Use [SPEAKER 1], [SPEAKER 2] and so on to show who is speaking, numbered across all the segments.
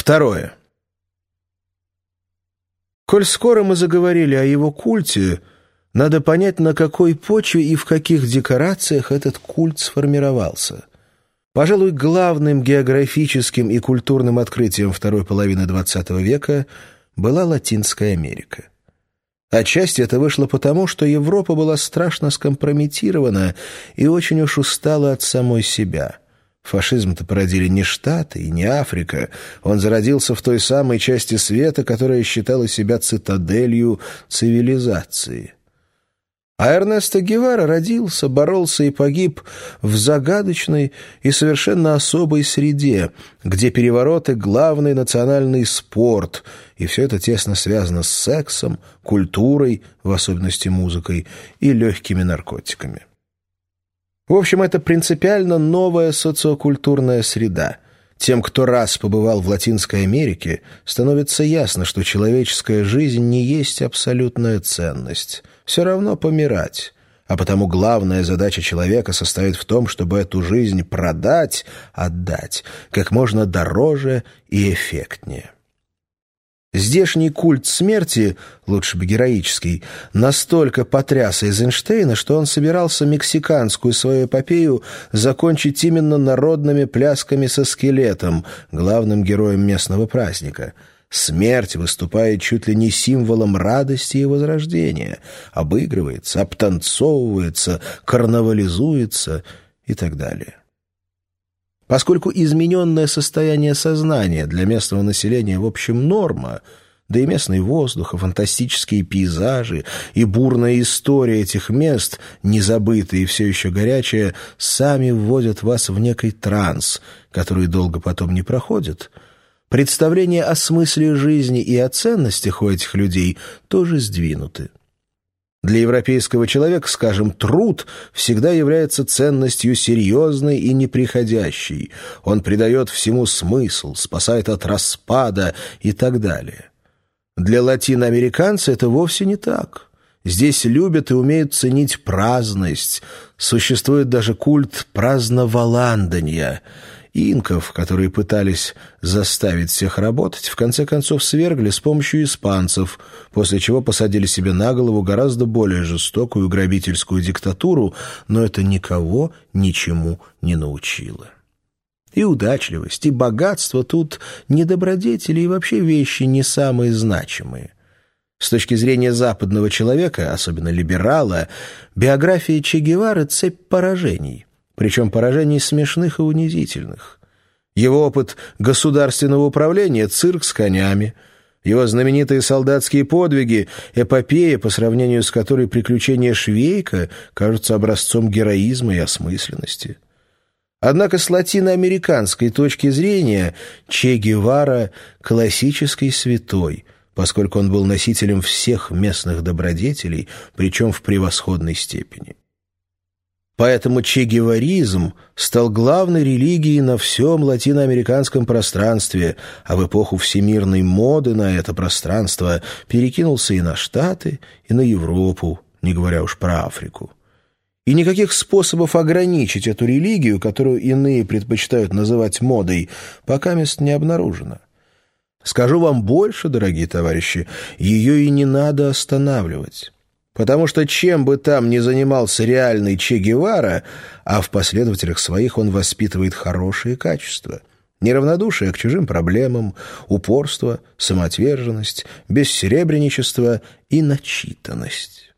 [SPEAKER 1] Второе. Коль скоро мы заговорили о его культе, надо понять, на какой почве и в каких декорациях этот культ сформировался. Пожалуй, главным географическим и культурным открытием второй половины XX века была Латинская Америка. Отчасти это вышло потому, что Европа была страшно скомпрометирована и очень уж устала от самой себя – Фашизм-то породили не Штаты и не Африка. Он зародился в той самой части света, которая считала себя цитаделью цивилизации. А Эрнесто Гевара родился, боролся и погиб в загадочной и совершенно особой среде, где перевороты — главный национальный спорт, и все это тесно связано с сексом, культурой, в особенности музыкой, и легкими наркотиками. В общем, это принципиально новая социокультурная среда. Тем, кто раз побывал в Латинской Америке, становится ясно, что человеческая жизнь не есть абсолютная ценность. Все равно помирать. А потому главная задача человека состоит в том, чтобы эту жизнь продать, отдать, как можно дороже и эффектнее. Здешний культ смерти, лучше бы героический, настолько потряс Эйзенштейна, что он собирался мексиканскую свою эпопею закончить именно народными плясками со скелетом, главным героем местного праздника. Смерть выступает чуть ли не символом радости и возрождения, обыгрывается, обтанцовывается, карнавализуется и так далее. Поскольку измененное состояние сознания для местного населения в общем норма, да и местный воздух, и фантастические пейзажи, и бурная история этих мест, незабытые и все еще горячая, сами вводят вас в некий транс, который долго потом не проходит, представления о смысле жизни и о ценностях у этих людей тоже сдвинуты. Для европейского человека, скажем, труд всегда является ценностью серьезной и неприходящей. Он придает всему смысл, спасает от распада и так далее. Для латиноамериканца это вовсе не так. Здесь любят и умеют ценить праздность. Существует даже культ праздноваландания — Инков, которые пытались заставить всех работать, в конце концов свергли с помощью испанцев, после чего посадили себе на голову гораздо более жестокую грабительскую диктатуру, но это никого ничему не научило. И удачливость, и богатство тут не добродетели и вообще вещи не самые значимые. С точки зрения западного человека, особенно либерала, биография Че Гевары — цепь поражений — причем поражений смешных и унизительных. Его опыт государственного управления — цирк с конями, его знаменитые солдатские подвиги — эпопея, по сравнению с которой приключения Швейка кажутся образцом героизма и осмысленности. Однако с латиноамериканской точки зрения Че Гевара — классический святой, поскольку он был носителем всех местных добродетелей, причем в превосходной степени. Поэтому чегеваризм стал главной религией на всем латиноамериканском пространстве, а в эпоху всемирной моды на это пространство перекинулся и на Штаты, и на Европу, не говоря уж про Африку. И никаких способов ограничить эту религию, которую иные предпочитают называть модой, пока мест не обнаружено. Скажу вам больше, дорогие товарищи, ее и не надо останавливать. Потому что чем бы там ни занимался реальный Че Гевара, а в последователях своих он воспитывает хорошие качества. Неравнодушие к чужим проблемам, упорство, самоотверженность, бессеребренничество и начитанность.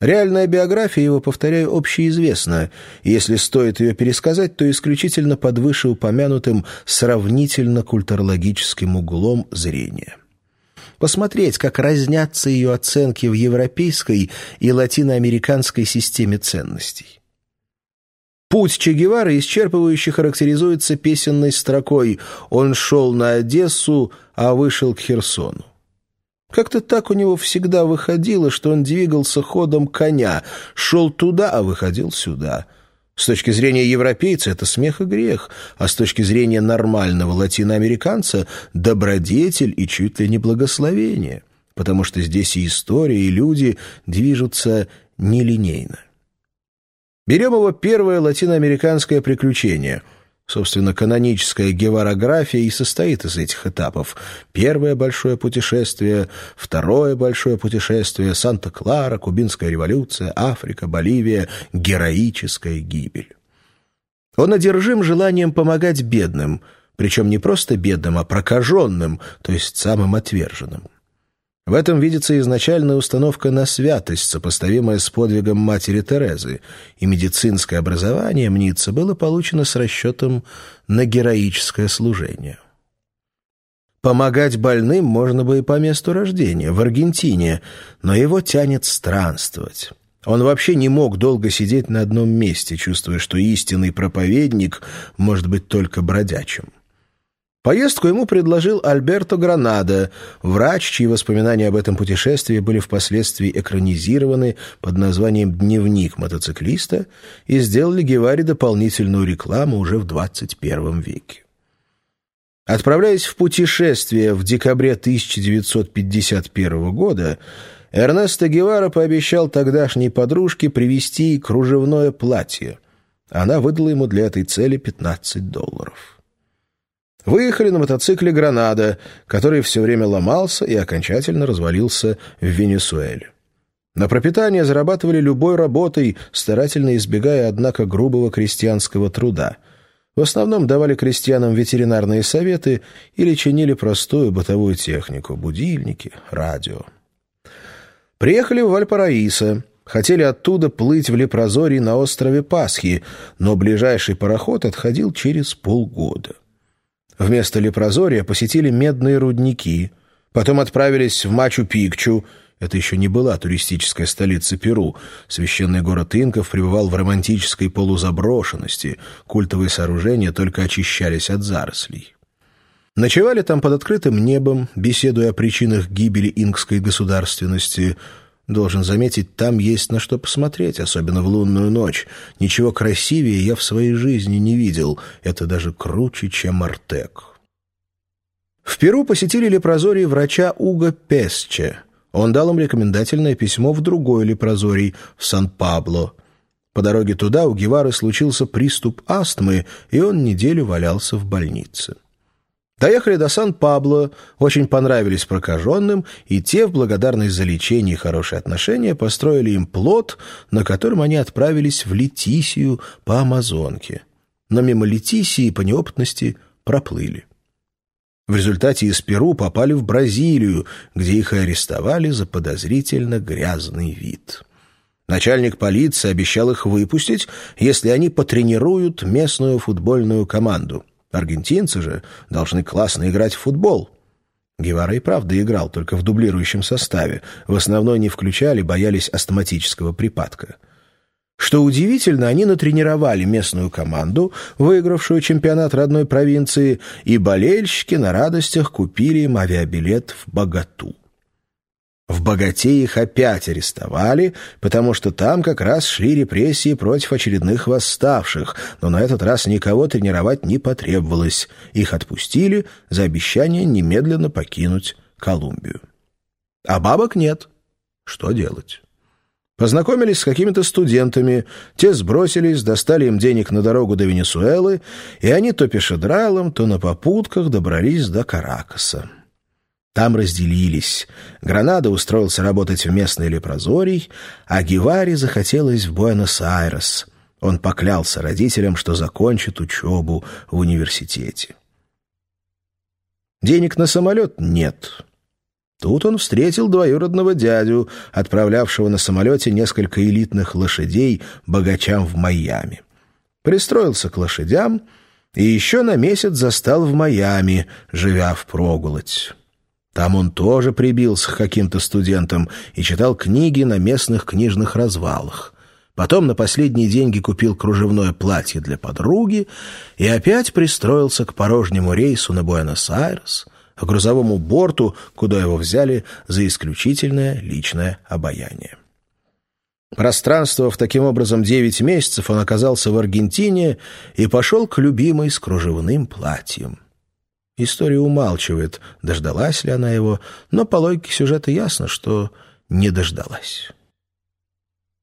[SPEAKER 1] Реальная биография его, повторяю, общеизвестна, и если стоит ее пересказать, то исключительно под вышеупомянутым сравнительно-культурологическим углом зрения посмотреть, как разнятся ее оценки в европейской и латиноамериканской системе ценностей. Путь Че Гевары исчерпывающе характеризуется песенной строкой «Он шел на Одессу, а вышел к Херсону». Как-то так у него всегда выходило, что он двигался ходом коня, шел туда, а выходил сюда – с точки зрения европейца это смех и грех, а с точки зрения нормального латиноамериканца – добродетель и чуть ли не благословение, потому что здесь и история, и люди движутся нелинейно. Берем его первое латиноамериканское приключение. Собственно, каноническая геварография и состоит из этих этапов. Первое большое путешествие, второе большое путешествие, Санта-Клара, Кубинская революция, Африка, Боливия, героическая гибель. Он одержим желанием помогать бедным, причем не просто бедным, а прокаженным, то есть самым отверженным. В этом видится изначальная установка на святость, сопоставимая с подвигом матери Терезы, и медицинское образование, мнится, было получено с расчетом на героическое служение. Помогать больным можно бы и по месту рождения, в Аргентине, но его тянет странствовать. Он вообще не мог долго сидеть на одном месте, чувствуя, что истинный проповедник может быть только бродячим. Поездку ему предложил Альберто Гранада, врач, чьи воспоминания об этом путешествии были впоследствии экранизированы под названием «Дневник мотоциклиста» и сделали Геваре дополнительную рекламу уже в 21 веке. Отправляясь в путешествие в декабре 1951 года, Эрнесто Гевара пообещал тогдашней подружке привезти кружевное платье. Она выдала ему для этой цели 15 долларов. Выехали на мотоцикле «Гранада», который все время ломался и окончательно развалился в Венесуэле. На пропитание зарабатывали любой работой, старательно избегая, однако, грубого крестьянского труда. В основном давали крестьянам ветеринарные советы или чинили простую бытовую технику – будильники, радио. Приехали в Вальпараисо. Хотели оттуда плыть в Лепрозорий на острове Пасхи, но ближайший пароход отходил через полгода. Вместо Лепрозория посетили медные рудники, потом отправились в Мачу-Пикчу, это еще не была туристическая столица Перу. Священный город инков пребывал в романтической полузаброшенности, культовые сооружения только очищались от зарослей. Ночевали там под открытым небом, беседуя о причинах гибели инкской государственности – Должен заметить, там есть на что посмотреть, особенно в лунную ночь. Ничего красивее я в своей жизни не видел. Это даже круче, чем Артек. В Перу посетили лепрозорий врача Уго Песче. Он дал им рекомендательное письмо в другой лепрозорий, в Сан-Пабло. По дороге туда у Гевары случился приступ астмы, и он неделю валялся в больнице. Доехали до Сан-Пабло, очень понравились прокаженным, и те, в благодарность за лечение и хорошие отношения, построили им плот, на котором они отправились в Летисию по Амазонке. Но мимо Летисии по неопытности проплыли. В результате из Перу попали в Бразилию, где их арестовали за подозрительно грязный вид. Начальник полиции обещал их выпустить, если они потренируют местную футбольную команду. Аргентинцы же должны классно играть в футбол. Гевара и правда играл, только в дублирующем составе. В основной не включали, боялись астматического припадка. Что удивительно, они натренировали местную команду, выигравшую чемпионат родной провинции, и болельщики на радостях купили им авиабилет в Богату. В Богате их опять арестовали, потому что там как раз шли репрессии против очередных восставших, но на этот раз никого тренировать не потребовалось. Их отпустили за обещание немедленно покинуть Колумбию. А бабок нет. Что делать? Познакомились с какими-то студентами, те сбросились, достали им денег на дорогу до Венесуэлы, и они то пешедралом, то на попутках добрались до Каракаса. Там разделились. Гранада устроился работать в местный лепрозорий, а Геваре захотелось в Буэнос-Айрес. Он поклялся родителям, что закончит учебу в университете. Денег на самолет нет. Тут он встретил двоюродного дядю, отправлявшего на самолете несколько элитных лошадей богачам в Майами. Пристроился к лошадям и еще на месяц застал в Майами, живя в проголодь. Там он тоже прибился к каким-то студентам и читал книги на местных книжных развалах. Потом на последние деньги купил кружевное платье для подруги и опять пристроился к порожнему рейсу на Буэнос-Айрес, к грузовому борту, куда его взяли за исключительное личное обаяние. Пространствовав таким образом девять месяцев, он оказался в Аргентине и пошел к любимой с кружевным платьем. История умалчивает, дождалась ли она его, но по логике сюжета ясно, что не дождалась.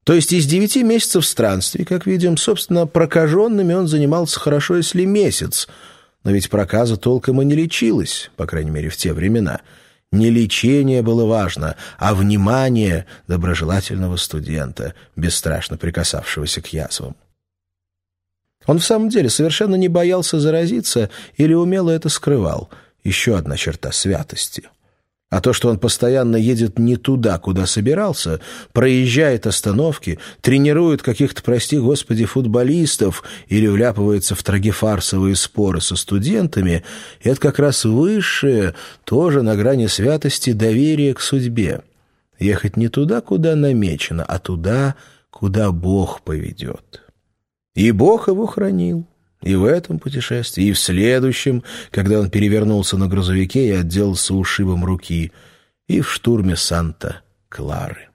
[SPEAKER 1] То есть из девяти месяцев странствий, как видим, собственно, прокаженными он занимался хорошо, если месяц. Но ведь проказа толком и не лечилась, по крайней мере, в те времена. Не лечение было важно, а внимание доброжелательного студента, бесстрашно прикасавшегося к язвам. Он в самом деле совершенно не боялся заразиться или умело это скрывал. Еще одна черта святости — а то, что он постоянно едет не туда, куда собирался, проезжает остановки, тренирует каких-то, прости господи, футболистов или вляпывается в трагефарсовые споры со студентами, это как раз высшее, тоже на грани святости, доверие к судьбе. Ехать не туда, куда намечено, а туда, куда Бог поведет. И Бог его хранил. И в этом путешествии, и в следующем, когда он перевернулся на грузовике и отделался ушибом руки, и в штурме Санта-Клары.